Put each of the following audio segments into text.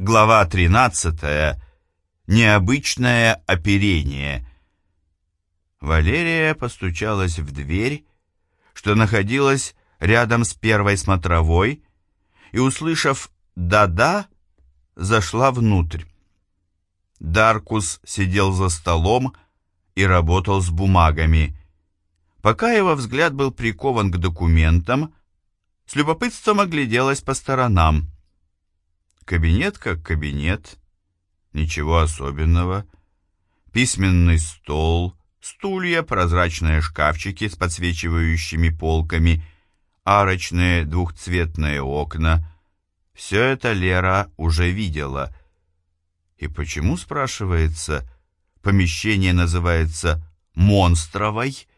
Глава 13. Необычное оперение. Валерия постучалась в дверь, что находилась рядом с первой смотровой, и, услышав «да-да», зашла внутрь. Даркус сидел за столом и работал с бумагами. Пока его взгляд был прикован к документам, с любопытством огляделась по сторонам. Кабинет как кабинет, ничего особенного. Письменный стол, стулья, прозрачные шкафчики с подсвечивающими полками, арочные двухцветные окна. Все это Лера уже видела. И почему, спрашивается, помещение называется «монстровой»?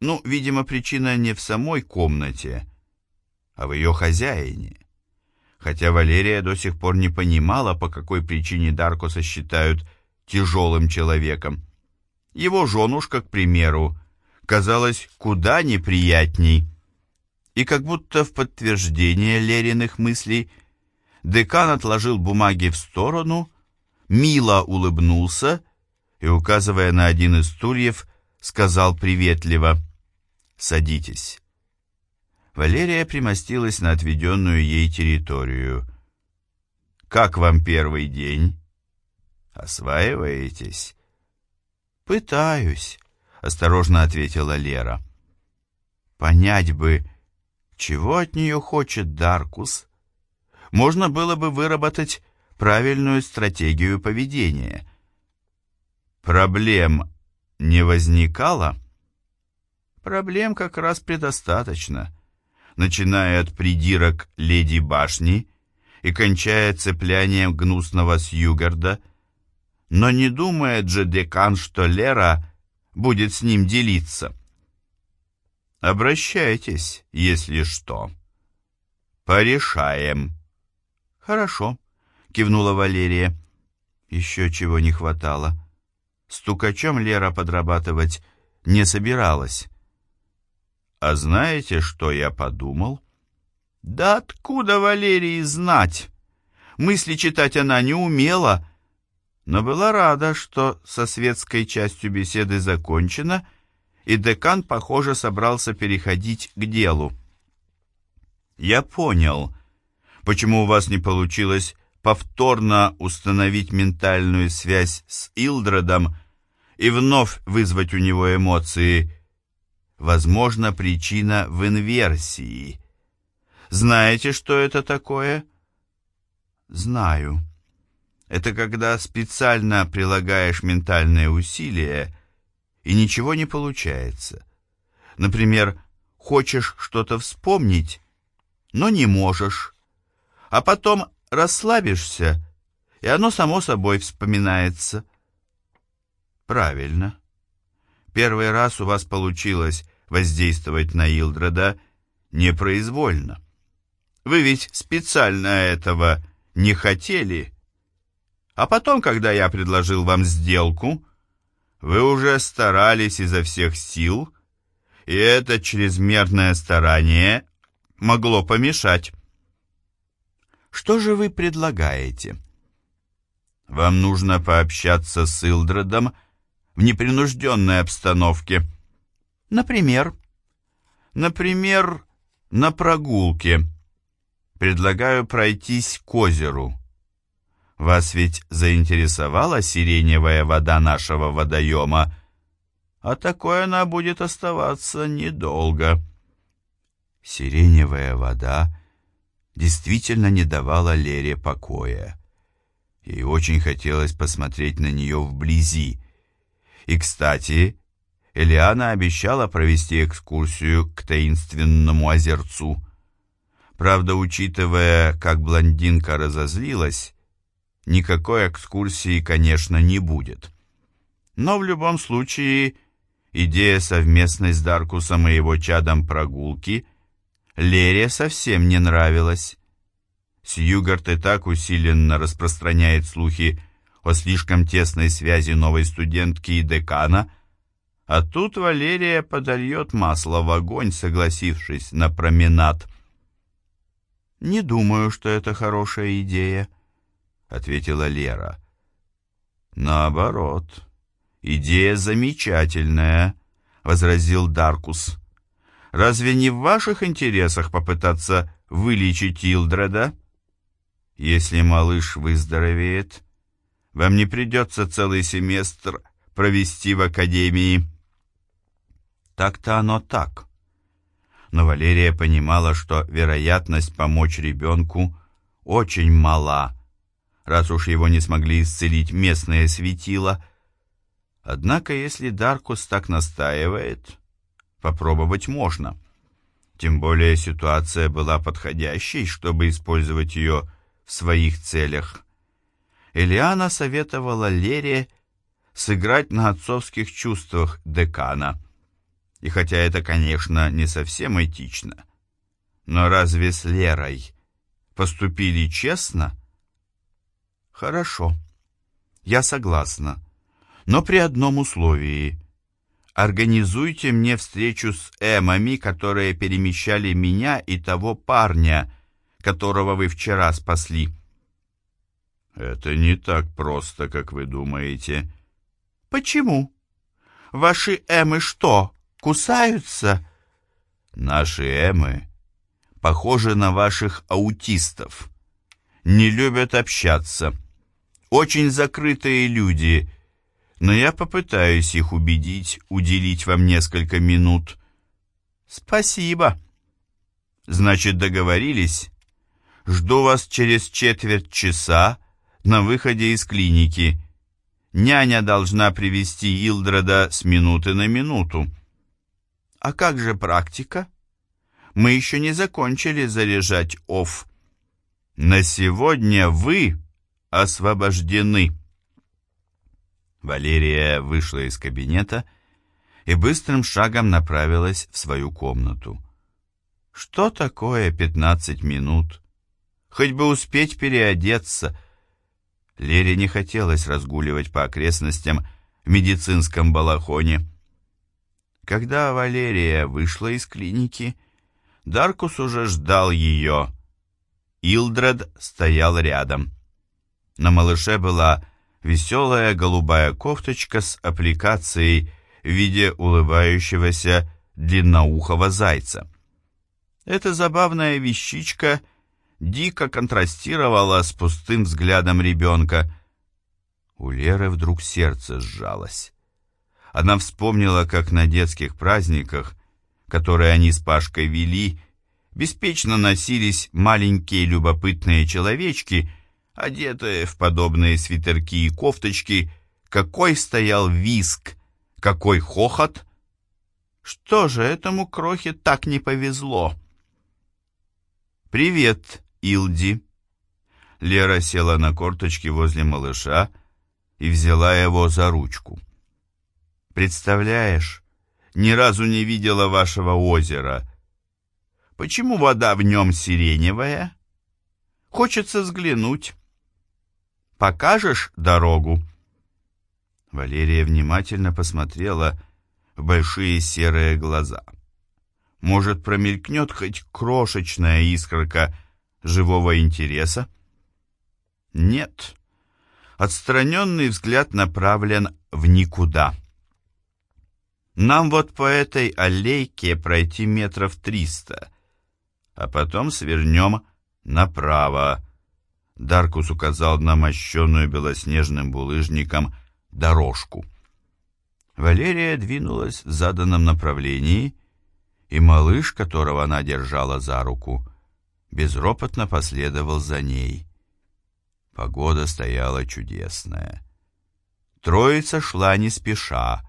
Ну, видимо, причина не в самой комнате, а в ее хозяине хотя Валерия до сих пор не понимала, по какой причине Даркуса считают тяжелым человеком. Его женушка, к примеру, казалась куда неприятней. И как будто в подтверждение Лериных мыслей декан отложил бумаги в сторону, мило улыбнулся и, указывая на один из стульев, сказал приветливо «Садитесь». Валерия примостилась на отведенную ей территорию. «Как вам первый день? Осваиваетесь?» «Пытаюсь», — осторожно ответила Лера. «Понять бы, чего от нее хочет Даркус, можно было бы выработать правильную стратегию поведения». «Проблем не возникало?» «Проблем как раз предостаточно» начиная от придирок леди башни и кончая цеплянием гнусного Сьюгарда, но не думает же декан, что Лера будет с ним делиться. Обращайтесь, если что. Порешаем. Хорошо, кивнула Валерия. Еще чего не хватало. Стукачом Лера подрабатывать не собиралась. А знаете, что я подумал? Да откуда Валерии знать? Мысли читать она не умела, но была рада, что со светской частью беседы закончено, и декан, похоже, собрался переходить к делу. Я понял, почему у вас не получилось повторно установить ментальную связь с Илдредом и вновь вызвать у него эмоции – Возможно, причина в инверсии. Знаете, что это такое? Знаю. Это когда специально прилагаешь ментальные усилия, и ничего не получается. Например, хочешь что-то вспомнить, но не можешь. А потом расслабишься, и оно само собой вспоминается. Правильно. Первый раз у вас получилось воздействовать на Илдреда непроизвольно. Вы ведь специально этого не хотели. А потом, когда я предложил вам сделку, вы уже старались изо всех сил, и это чрезмерное старание могло помешать. Что же вы предлагаете? Вам нужно пообщаться с Илдредом в непринужденной обстановке. Например? Например, на прогулке. Предлагаю пройтись к озеру. Вас ведь заинтересовала сиреневая вода нашего водоема, а такой она будет оставаться недолго. Сиреневая вода действительно не давала Лере покоя. Ей очень хотелось посмотреть на нее вблизи, и, кстати, Элиана обещала провести экскурсию к таинственному озерцу. Правда, учитывая, как блондинка разозлилась, никакой экскурсии, конечно, не будет. Но в любом случае, идея совместной с Даркусом и его чадом прогулки Лере совсем не нравилась. Сьюгарт и так усиленно распространяет слухи о слишком тесной связи новой студентки и декана, а тут Валерия подольет масло в огонь, согласившись на променад. «Не думаю, что это хорошая идея». — ответила Лера. «Наоборот, идея замечательная», — возразил Даркус. «Разве не в ваших интересах попытаться вылечить Илдреда? Если малыш выздоровеет, вам не придется целый семестр провести в академии». Так-то оно так. Но Валерия понимала, что вероятность помочь ребенку очень мала, раз уж его не смогли исцелить местные светила. Однако, если Даркус так настаивает, попробовать можно. Тем более ситуация была подходящей, чтобы использовать ее в своих целях. Элиана советовала Лере сыграть на отцовских чувствах декана – и хотя это, конечно, не совсем этично, но разве с Лерой поступили честно? Хорошо, я согласна, но при одном условии. Организуйте мне встречу с Эмами, которые перемещали меня и того парня, которого вы вчера спасли. Это не так просто, как вы думаете. Почему? Ваши Эмы что, кусаются. Наши эмы похожи на ваших аутистов. Не любят общаться. Очень закрытые люди, но я попытаюсь их убедить уделить вам несколько минут. Спасибо. Значит, договорились? Жду вас через четверть часа на выходе из клиники. Няня должна привести Илдреда с минуты на минуту. А как же практика? Мы еще не закончили заряжать ОФ. На сегодня вы освобождены. Валерия вышла из кабинета и быстрым шагом направилась в свою комнату. Что такое пятнадцать минут? Хоть бы успеть переодеться. Лере не хотелось разгуливать по окрестностям в медицинском балахоне. Когда Валерия вышла из клиники, Даркус уже ждал ее. Илдред стоял рядом. На малыше была веселая голубая кофточка с аппликацией в виде улыбающегося длинноухого зайца. Эта забавная вещичка дико контрастировала с пустым взглядом ребенка. У Леры вдруг сердце сжалось. Она вспомнила, как на детских праздниках, которые они с Пашкой вели, беспечно носились маленькие любопытные человечки, одетые в подобные свитерки и кофточки, какой стоял виск, какой хохот. Что же этому крохе так не повезло? «Привет, Илди!» Лера села на корточки возле малыша и взяла его за ручку. Представляешь, ни разу не видела вашего озера. Почему вода в нем сиреневая? Хочется взглянуть. Покажешь дорогу?» Валерия внимательно посмотрела в большие серые глаза. Может, промелькнет хоть крошечная искорка живого интереса? Нет. Отстраненный взгляд направлен в никуда. Нам вот по этой аллейке пройти метров триста, а потом свернем направо. Даркус указал на мощенную белоснежным булыжником дорожку. Валерия двинулась в заданном направлении, и малыш, которого она держала за руку, безропотно последовал за ней. Погода стояла чудесная. Троица шла не спеша,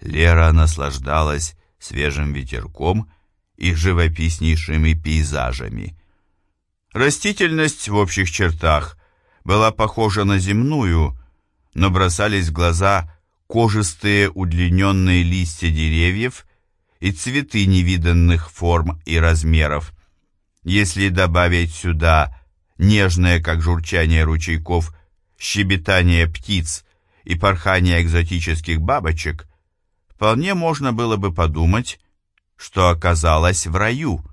Лера наслаждалась свежим ветерком и живописнейшими пейзажами. Растительность в общих чертах была похожа на земную, но бросались в глаза кожистые удлиненные листья деревьев и цветы невиданных форм и размеров. Если добавить сюда нежное, как журчание ручейков, щебетание птиц и порхание экзотических бабочек – вполне можно было бы подумать, что оказалась в раю.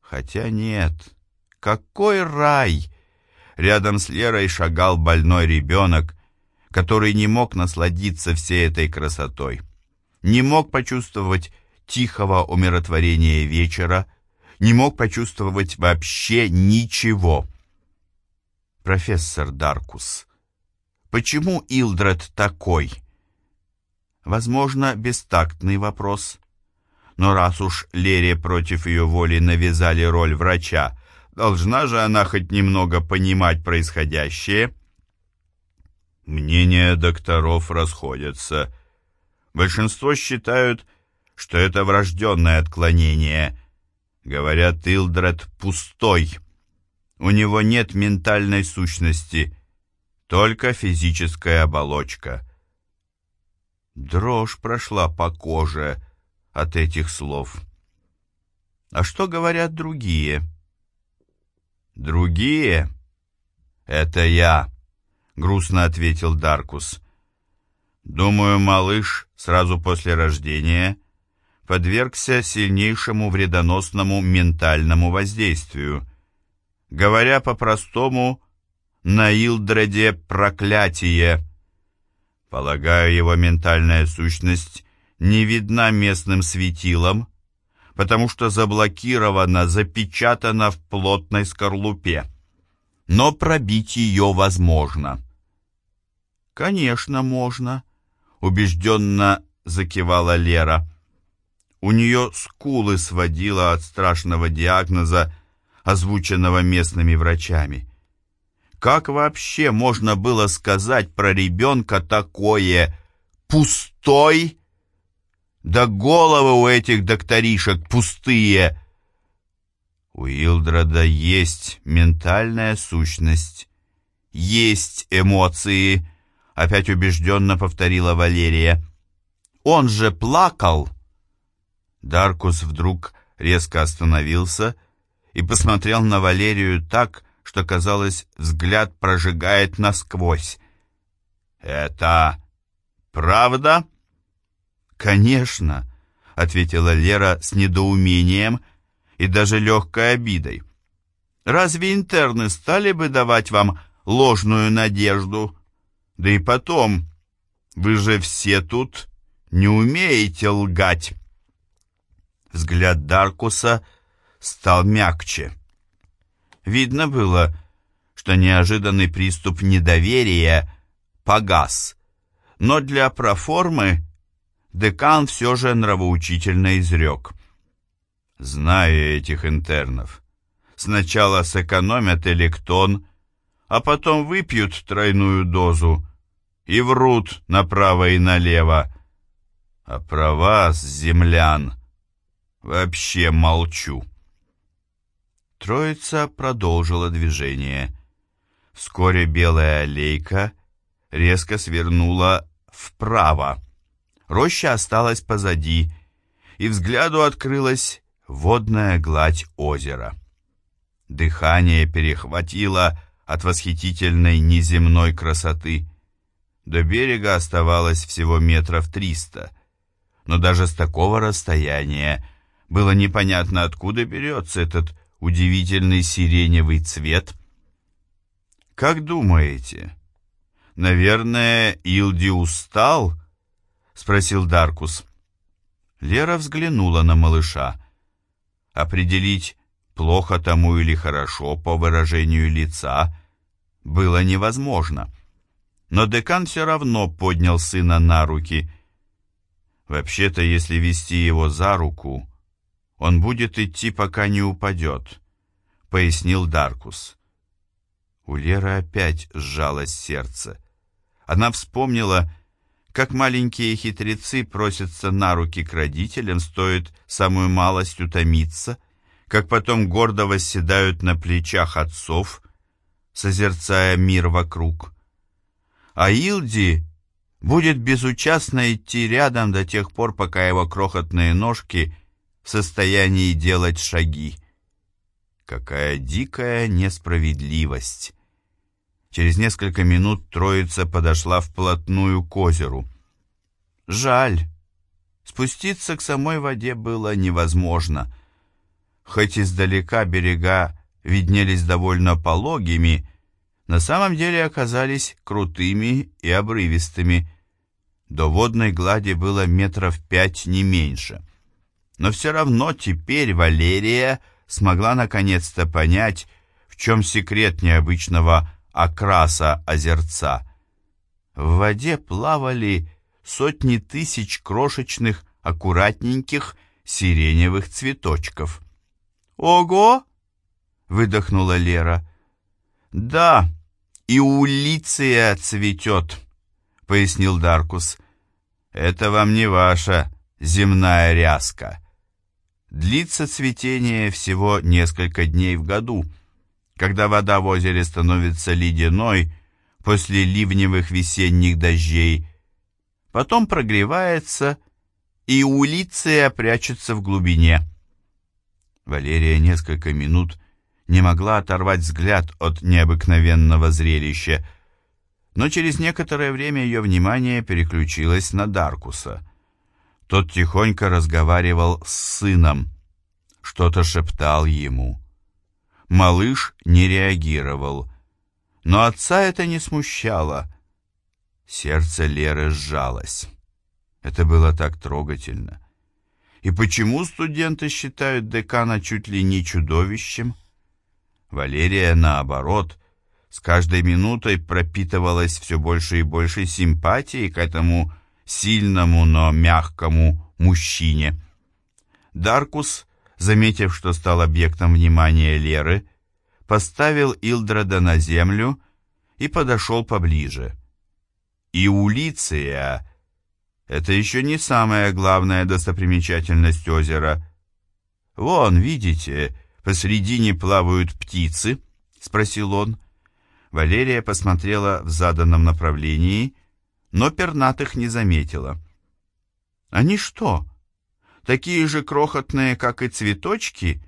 Хотя нет, какой рай! Рядом с Лерой шагал больной ребенок, который не мог насладиться всей этой красотой, не мог почувствовать тихого умиротворения вечера, не мог почувствовать вообще ничего. «Профессор Даркус, почему Илдред такой?» Возможно, бестактный вопрос. Но раз уж Лере против ее воли навязали роль врача, должна же она хоть немного понимать происходящее. Мнения докторов расходятся. Большинство считают, что это врожденное отклонение. Говорят, Илдред пустой. У него нет ментальной сущности, только физическая оболочка. Дрожь прошла по коже от этих слов. А что говорят другие? Другие? Это я, грустно ответил Даркус. Думаю, малыш сразу после рождения подвергся сильнейшему вредоносному ментальному воздействию. Говоря по-простому, на Илдреде проклятие. Полагаю, его ментальная сущность не видна местным светилам, потому что заблокирована, запечатана в плотной скорлупе. Но пробить ее возможно. «Конечно, можно», — убежденно закивала Лера. У нее скулы сводило от страшного диагноза, озвученного местными врачами. Как вообще можно было сказать про ребенка такое «пустой»? Да головы у этих докторишек пустые. У Илдрада есть ментальная сущность, есть эмоции, опять убежденно повторила Валерия. Он же плакал. Даркус вдруг резко остановился и посмотрел на Валерию так, что, казалось, взгляд прожигает насквозь. «Это правда?» «Конечно», — ответила Лера с недоумением и даже легкой обидой. «Разве интерны стали бы давать вам ложную надежду? Да и потом, вы же все тут не умеете лгать». Взгляд Даркуса стал мягче. Видно было, что неожиданный приступ недоверия погас, но для проформы декан все же нравоучительно изрек. Знаю этих интернов. Сначала сэкономят электон, а потом выпьют тройную дозу и врут направо и налево. А про вас, землян, вообще молчу. Троица продолжила движение. Вскоре белая аллейка резко свернула вправо. Роща осталась позади, и взгляду открылась водная гладь озера. Дыхание перехватило от восхитительной неземной красоты. До берега оставалось всего метров триста, но даже с такого расстояния было непонятно, откуда берется этот удивительный сиреневый цвет. «Как думаете, наверное, Илди устал?» — спросил Даркус. Лера взглянула на малыша. Определить, плохо тому или хорошо по выражению лица, было невозможно. Но декан все равно поднял сына на руки. Вообще-то, если вести его за руку, он будет идти, пока не упадет, пояснил Даркус. У Леры опять сжалось сердце. Она вспомнила, как маленькие хитрецы просятся на руки к родителям, стоит самую малость утомиться, как потом гордо восседают на плечах отцов, созерцая мир вокруг. А Илди будет безучастно идти рядом до тех пор, пока его крохотные ножки в состоянии делать шаги. Какая дикая несправедливость! Через несколько минут троица подошла вплотную к озеру. Жаль. Спуститься к самой воде было невозможно. Хоть издалека берега виднелись довольно пологими, на самом деле оказались крутыми и обрывистыми. До водной глади было метров пять не меньше. Но все равно теперь Валерия смогла наконец-то понять, в чем секрет необычного окраса озерца. В воде плавали сотни тысяч крошечных, аккуратненьких сиреневых цветочков. «Ого!» — выдохнула Лера. «Да, и улиция цветет», — пояснил Даркус. «Это вам не ваша земная ряска. Длится цветение всего несколько дней в году, когда вода в озере становится ледяной после ливневых весенних дождей, потом прогревается, и улиция прячется в глубине». Валерия несколько минут не могла оторвать взгляд от необыкновенного зрелища, но через некоторое время ее внимание переключилось на Даркуса. Тот тихонько разговаривал с сыном, что-то шептал ему. Малыш не реагировал, но отца это не смущало. Сердце Леры сжалось. Это было так трогательно. И почему студенты считают декана чуть ли не чудовищем? Валерия, наоборот, с каждой минутой пропитывалась все больше и больше симпатией к этому сильному, но мягкому мужчине. Даркус, заметив, что стал объектом внимания Леры, поставил Илдреда на землю и подошел поближе. И Улиция — это еще не самая главная достопримечательность озера. Вон, видите, посредине плавают птицы?» — спросил он. Валерия посмотрела в заданном направлении, но пернатых не заметила. «Они что, такие же крохотные, как и цветочки?»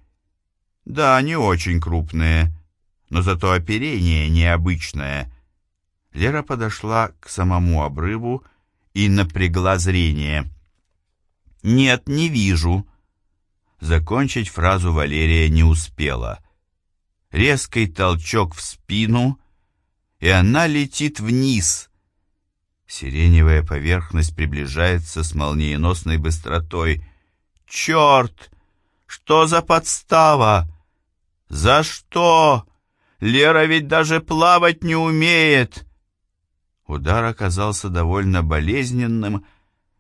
«Да, они очень крупные, но зато оперение необычное». Лера подошла к самому обрыву и напрягла зрение. «Нет, не вижу», Закончить фразу Валерия не успела. Резкий толчок в спину, и она летит вниз. Сиреневая поверхность приближается с молниеносной быстротой. «Черт! Что за подстава? За что? Лера ведь даже плавать не умеет!» Удар оказался довольно болезненным,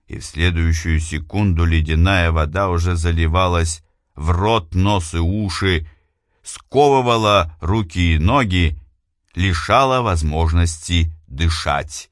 и в следующую секунду ледяная вода уже заливалась в рот, нос и уши, сковывала руки и ноги, лишала возможности дышать.